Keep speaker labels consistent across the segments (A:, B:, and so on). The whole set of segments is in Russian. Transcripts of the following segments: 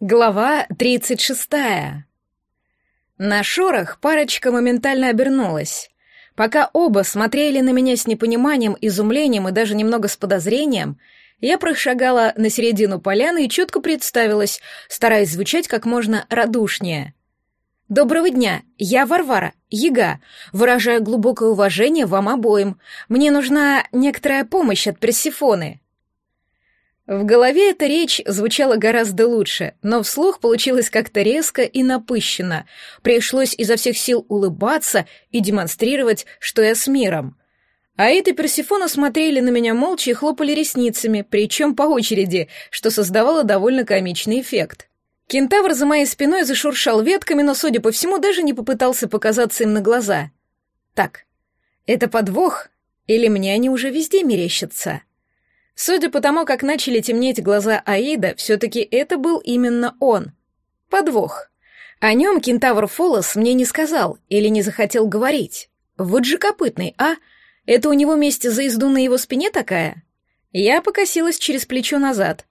A: Глава 36. На шорох парочка моментально обернулась. Пока оба смотрели на меня с непониманием, изумлением и даже немного с подозрением, я прошагала на середину поляны и четко представилась, стараясь звучать как можно радушнее. «Доброго дня, я Варвара, Яга. Выражаю глубокое уважение вам обоим. Мне нужна некоторая помощь от Персифоны». В голове эта речь звучала гораздо лучше, но вслух получилось как-то резко и напыщенно. Пришлось изо всех сил улыбаться и демонстрировать, что я с миром. Аид и Персифона смотрели на меня молча и хлопали ресницами, причем по очереди, что создавало довольно комичный эффект. Кентавр за моей спиной зашуршал ветками, но, судя по всему, даже не попытался показаться им на глаза. Так, это подвох? Или мне они уже везде мерещатся? Судя по тому, как начали темнеть глаза Аида, все-таки это был именно он. Подвох. О нем кентавр Фолос мне не сказал или не захотел говорить. Вот же копытный, а? Это у него месте за езду на его спине такая? Я покосилась через плечо назад.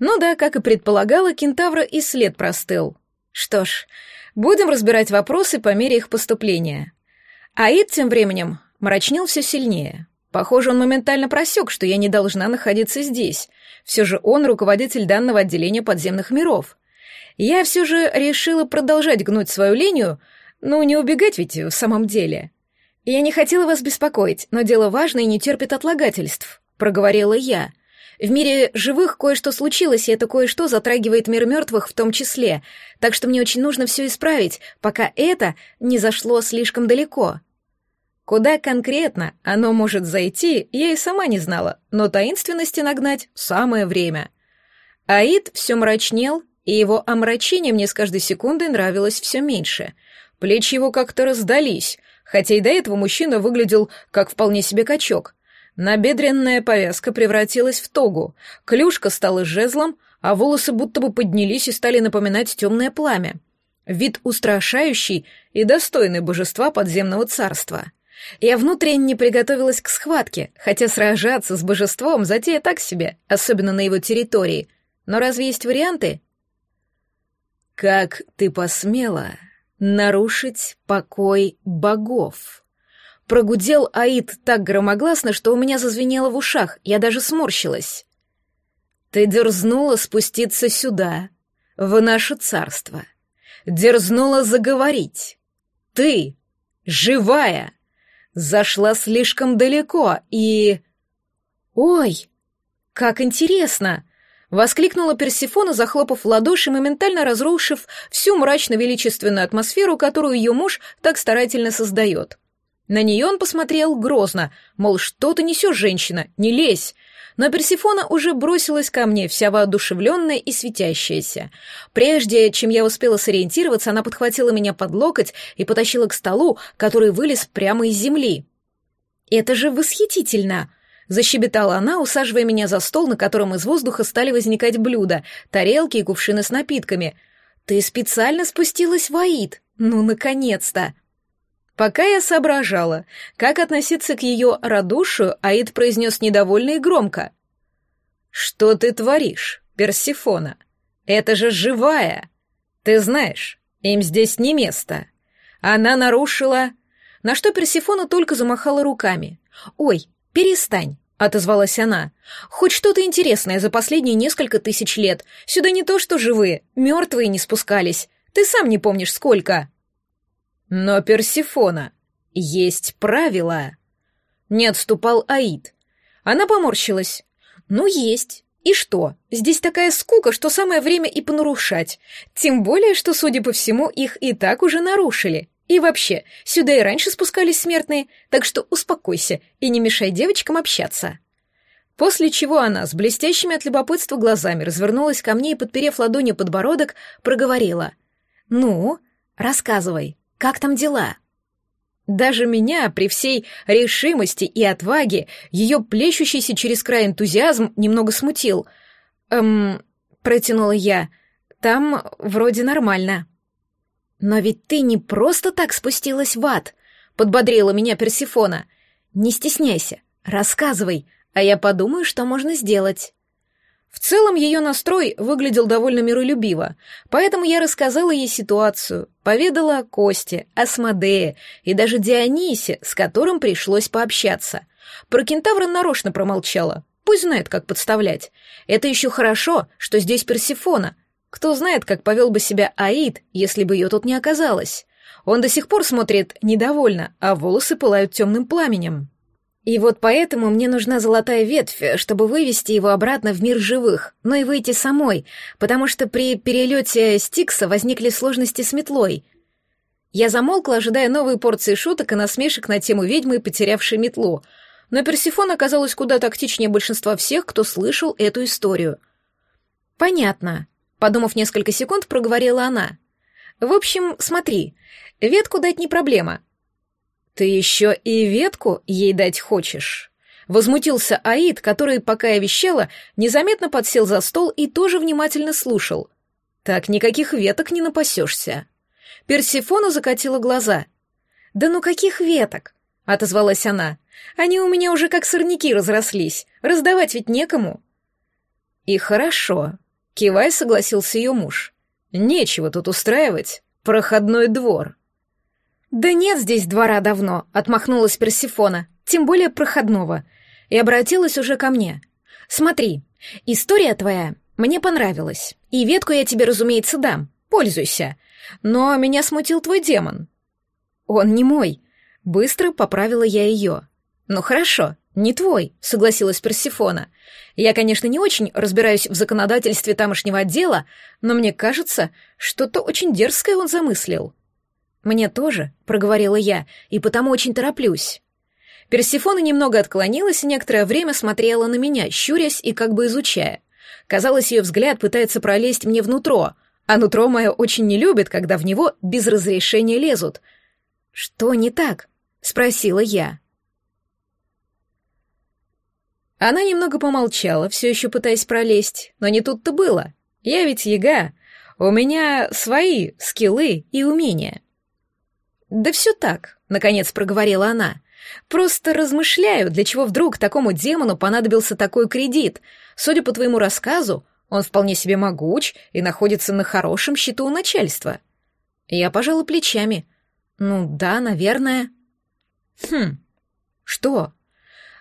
A: Ну да, как и предполагала, кентавра и след простыл. Что ж, будем разбирать вопросы по мере их поступления. Аид тем временем мрачнел все сильнее. Похоже, он моментально просек, что я не должна находиться здесь. Все же он руководитель данного отделения подземных миров. Я все же решила продолжать гнуть свою линию, ну, не убегать ведь в самом деле. Я не хотела вас беспокоить, но дело важное и не терпит отлагательств, проговорила я. В мире живых кое-что случилось, и это кое-что затрагивает мир мертвых в том числе, так что мне очень нужно все исправить, пока это не зашло слишком далеко. Куда конкретно оно может зайти, я и сама не знала, но таинственности нагнать самое время. Аид все мрачнел, и его омрачение мне с каждой секундой нравилось все меньше. Плечи его как-то раздались, хотя и до этого мужчина выглядел как вполне себе качок. Набедренная повязка превратилась в тогу, клюшка стала жезлом, а волосы будто бы поднялись и стали напоминать темное пламя. Вид устрашающий и достойный божества подземного царства — я внутренне приготовилась к схватке, хотя сражаться с божеством затея так себе, особенно на его территории. Но разве есть варианты? «Как ты посмела нарушить покой богов?» Прогудел Аид так громогласно, что у меня зазвенело в ушах, я даже сморщилась. «Ты дерзнула спуститься сюда, в наше царство. Дерзнула заговорить. Ты, живая!» Зашла слишком далеко и... «Ой, как интересно!» — воскликнула Персифона, захлопав в ладоши, моментально разрушив всю мрачно-величественную атмосферу, которую ее муж так старательно создает. На нее он посмотрел грозно, мол, что ты несешь, женщина, не лезь, но Персифона уже бросилась ко мне, вся воодушевленная и светящаяся. Прежде чем я успела сориентироваться, она подхватила меня под локоть и потащила к столу, который вылез прямо из земли. «Это же восхитительно!» — защебетала она, усаживая меня за стол, на котором из воздуха стали возникать блюда, тарелки и кувшины с напитками. «Ты специально спустилась в Аид? Ну, наконец-то!» Пока я соображала, как относиться к ее радушию, Аид произнес недовольно и громко. «Что ты творишь, Персифона? Это же живая! Ты знаешь, им здесь не место. Она нарушила...» На что Персифона только замахала руками. «Ой, перестань!» — отозвалась она. «Хоть что-то интересное за последние несколько тысяч лет. Сюда не то что живые, мертвые не спускались. Ты сам не помнишь, сколько». Но, Персифона, есть правила. Не отступал Аид. Она поморщилась. Ну, есть. И что? Здесь такая скука, что самое время и понарушать. Тем более, что, судя по всему, их и так уже нарушили. И вообще, сюда и раньше спускались смертные, так что успокойся и не мешай девочкам общаться. После чего она с блестящими от любопытства глазами развернулась ко мне и, подперев ладонью подбородок, проговорила. «Ну, рассказывай, как там дела?» Даже меня, при всей решимости и отваге, ее плещущийся через край энтузиазм немного смутил. «Эм...» — протянула я. «Там вроде нормально». «Но ведь ты не просто так спустилась в ад», — подбодрила меня Персифона. «Не стесняйся, рассказывай, а я подумаю, что можно сделать». В целом ее настрой выглядел довольно миролюбиво, поэтому я рассказала ей ситуацию, поведала о Косте, о Смодее и даже Дионисе, с которым пришлось пообщаться. Про кентавра нарочно промолчала, пусть знает, как подставлять. Это еще хорошо, что здесь Персифона. Кто знает, как повел бы себя Аид, если бы ее тут не оказалось. Он до сих пор смотрит недовольно, а волосы пылают темным пламенем. И вот поэтому мне нужна золотая ветвь, чтобы вывести его обратно в мир живых, но и выйти самой, потому что при перелете Стикса возникли сложности с метлой. Я замолкла, ожидая новые порции шуток и насмешек на тему ведьмы, потерявшей метлу, но Персифон оказалась куда тактичнее большинства всех, кто слышал эту историю. «Понятно», — подумав несколько секунд, проговорила она. «В общем, смотри, ветку дать не проблема, «Ты еще и ветку ей дать хочешь?» Возмутился Аид, который, пока я вещала, незаметно подсел за стол и тоже внимательно слушал. «Так никаких веток не напасешься». Персифона закатила глаза. «Да ну каких веток?» — отозвалась она. «Они у меня уже как сорняки разрослись. Раздавать ведь некому». «И хорошо», — кивай согласился ее муж. «Нечего тут устраивать. Проходной двор». «Да нет здесь двора давно», — отмахнулась Персифона, тем более проходного, и обратилась уже ко мне. «Смотри, история твоя мне понравилась, и ветку я тебе, разумеется, дам, пользуйся. Но меня смутил твой демон». «Он не мой», — быстро поправила я ее. «Ну хорошо, не твой», — согласилась Персифона. «Я, конечно, не очень разбираюсь в законодательстве тамошнего отдела, но мне кажется, что-то очень дерзкое он замыслил». «Мне тоже», — проговорила я, — «и потому очень тороплюсь». Персифона немного отклонилась и некоторое время смотрела на меня, щурясь и как бы изучая. Казалось, ее взгляд пытается пролезть мне внутрь, а нутро мое очень не любит, когда в него без разрешения лезут. «Что не так?» — спросила я. Она немного помолчала, все еще пытаясь пролезть, но не тут-то было. Я ведь яга, у меня свои скиллы и умения. «Да все так», — наконец проговорила она. «Просто размышляю, для чего вдруг такому демону понадобился такой кредит. Судя по твоему рассказу, он вполне себе могуч и находится на хорошем счету у начальства». Я пожала плечами. «Ну да, наверное». «Хм, что?»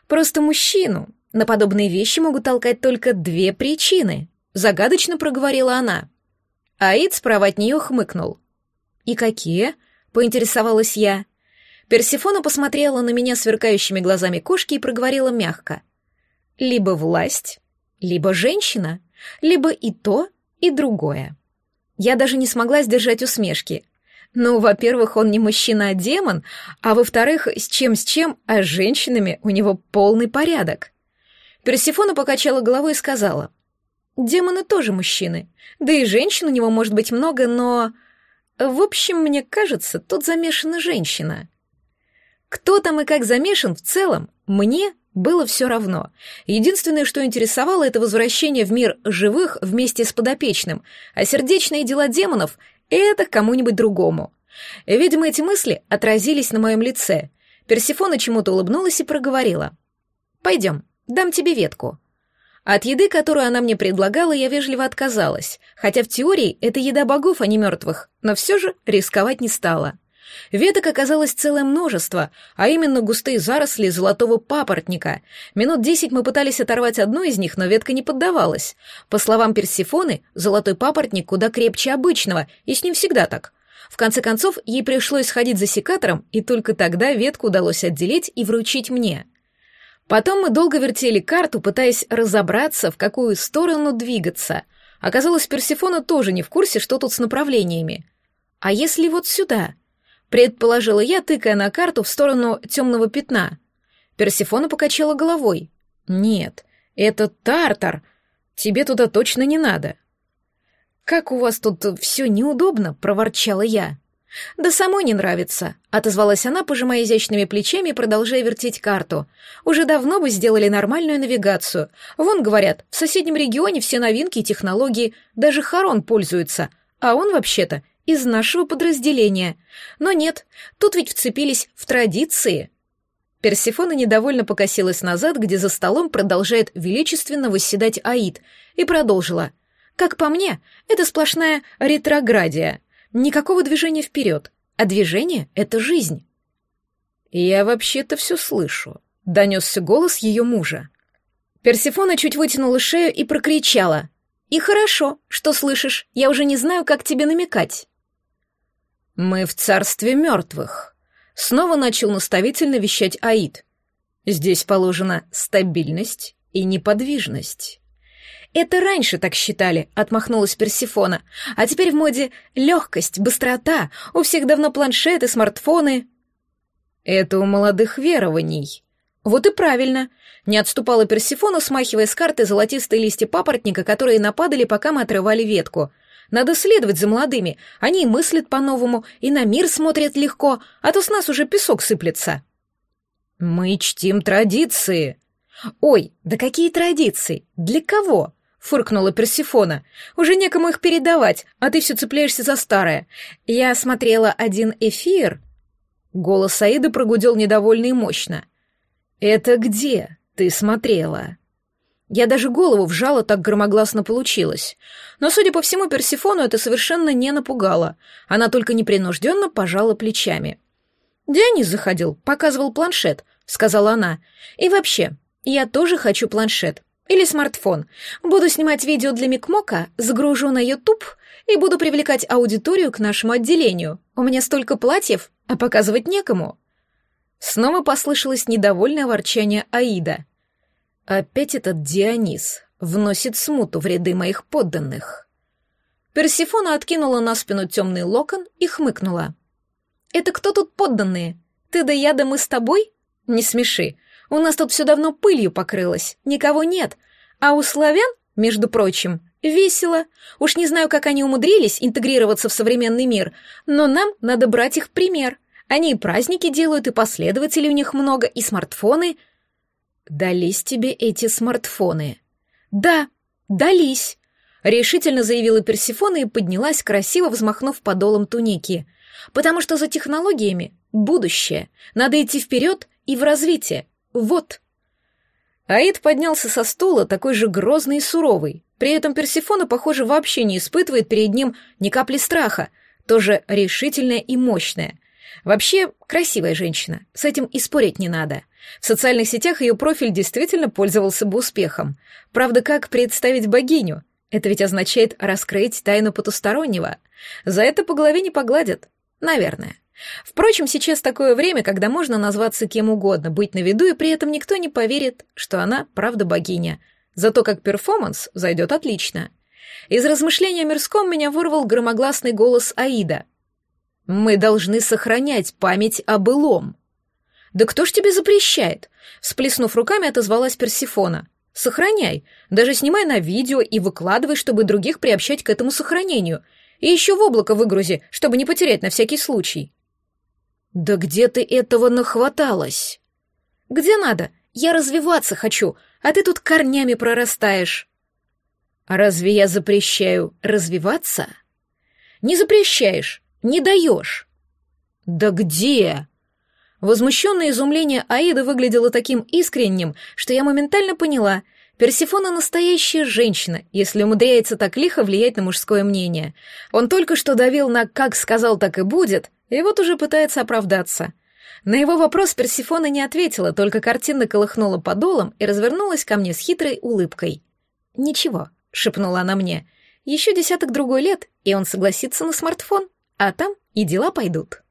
A: «Просто мужчину на подобные вещи могут толкать только две причины», — загадочно проговорила она. Аид справа от нее хмыкнул. «И какие?» Поинтересовалась я. Персифона посмотрела на меня сверкающими глазами кошки и проговорила мягко. «Либо власть, либо женщина, либо и то, и другое». Я даже не смогла сдержать усмешки. Ну, во-первых, он не мужчина, а демон, а во-вторых, с чем с чем, а с женщинами у него полный порядок. Персифона покачала головой и сказала, «Демоны тоже мужчины, да и женщин у него может быть много, но...» В общем, мне кажется, тут замешана женщина. Кто там и как замешан в целом, мне было все равно. Единственное, что интересовало, это возвращение в мир живых вместе с подопечным, а сердечные дела демонов — это кому-нибудь другому. Видимо, эти мысли отразились на моем лице. Персифона чему-то улыбнулась и проговорила. «Пойдем, дам тебе ветку». От еды, которую она мне предлагала, я вежливо отказалась, хотя в теории это еда богов, а не мертвых, но все же рисковать не стала. Веток оказалось целое множество, а именно густые заросли золотого папоротника. Минут десять мы пытались оторвать одну из них, но ветка не поддавалась. По словам Персифоны, золотой папоротник куда крепче обычного, и с ним всегда так. В конце концов, ей пришлось сходить за секатором, и только тогда ветку удалось отделить и вручить мне. Потом мы долго вертели карту, пытаясь разобраться, в какую сторону двигаться. Оказалось, Персифона тоже не в курсе, что тут с направлениями. А если вот сюда? Предположила я, тыкая на карту в сторону темного пятна. Персифона покачала головой. Нет, это Тартар. Тебе туда точно не надо. Как у вас тут все неудобно, проворчала я. «Да самой не нравится», — отозвалась она, пожимая изящными плечами продолжая вертеть карту. «Уже давно бы сделали нормальную навигацию. Вон, говорят, в соседнем регионе все новинки и технологии, даже Харон пользуется, а он, вообще-то, из нашего подразделения. Но нет, тут ведь вцепились в традиции». Персифона недовольно покосилась назад, где за столом продолжает величественно восседать Аид, и продолжила. «Как по мне, это сплошная ретроградия. Никакого движения вперед, а движение — это жизнь». «Я вообще-то все слышу», — донесся голос ее мужа. Персифона чуть вытянула шею и прокричала. «И хорошо, что слышишь, я уже не знаю, как тебе намекать». «Мы в царстве мертвых», Снова начал наставительно вещать Аид. Здесь положена стабильность и неподвижность. Это раньше так считали, отмахнулась Персифона. А теперь в моде легкость, быстрота. У всех давно планшеты, смартфоны. Это у молодых верований. Вот и правильно. Не отступала Персифона, смахивая с карты золотистые листья папоротника, которые нападали, пока мы отрывали ветку — надо следовать за молодыми. Они и мыслят по-новому, и на мир смотрят легко, а то с нас уже песок сыплется. Мы чтим традиции. Ой, да какие традиции? Для кого? Фыркнула Персифона. Уже некому их передавать, а ты все цепляешься за старое. Я смотрела один эфир. Голос Аиды прогудел недовольно и мощно. Это где ты смотрела? Я даже голову вжала, так громогласно получилось. Но, судя по всему, Персифону это совершенно не напугало. Она только непринужденно пожала плечами. «Дионис заходил, показывал планшет», — сказала она. «И вообще, я тоже хочу планшет. Или смартфон. Буду снимать видео для Микмока, загружу на YouTube и буду привлекать аудиторию к нашему отделению. У меня столько платьев, а показывать некому». Снова послышалось недовольное ворчание Аида — Опять этот Дионис вносит смуту в ряды моих подданных. Персифона откинула на спину темный локон и хмыкнула. «Это кто тут подданные? Ты да я да мы с тобой? Не смеши. У нас тут все давно пылью покрылось, никого нет. А у славян, между прочим, весело. Уж не знаю, как они умудрились интегрироваться в современный мир, но нам надо брать их пример. Они и праздники делают, и последователей у них много, и смартфоны — «Дались тебе эти смартфоны?» «Да, дались», — решительно заявила Персифона и поднялась, красиво взмахнув подолом туники. «Потому что за технологиями будущее. Надо идти вперед и в развитие. Вот». Аид поднялся со стула, такой же грозный и суровый. При этом Персифона, похоже, вообще не испытывает перед ним ни капли страха, тоже решительная и мощная. Вообще, красивая женщина, с этим и спорить не надо. В социальных сетях ее профиль действительно пользовался бы успехом. Правда, как представить богиню? Это ведь означает раскрыть тайну потустороннего. За это по голове не погладят. Наверное. Впрочем, сейчас такое время, когда можно назваться кем угодно, быть на виду, и при этом никто не поверит, что она правда богиня. Зато как перформанс зайдет отлично. Из размышления о мирском меня вырвал громогласный голос Аида. Мы должны сохранять память о былом. Да кто ж тебе запрещает? Всплеснув руками, отозвалась Персифона. Сохраняй, даже снимай на видео и выкладывай, чтобы других приобщать к этому сохранению. И еще в облако выгрузи, чтобы не потерять на всякий случай. Да где ты этого нахваталась? Где надо? Я развиваться хочу, а ты тут корнями прорастаешь. А разве я запрещаю развиваться? Не запрещаешь. Не даешь!» «Да где?» Возмущенное изумление Аида выглядело таким искренним, что я моментально поняла. Персифона настоящая женщина, если умудряется так лихо влиять на мужское мнение. Он только что давил на «как сказал, так и будет», и вот уже пытается оправдаться. На его вопрос Персифона не ответила, только картинно колыхнула подолом и развернулась ко мне с хитрой улыбкой. «Ничего», — шепнула она мне, — «еще десяток другой лет, и он согласится на смартфон» а там и дела пойдут.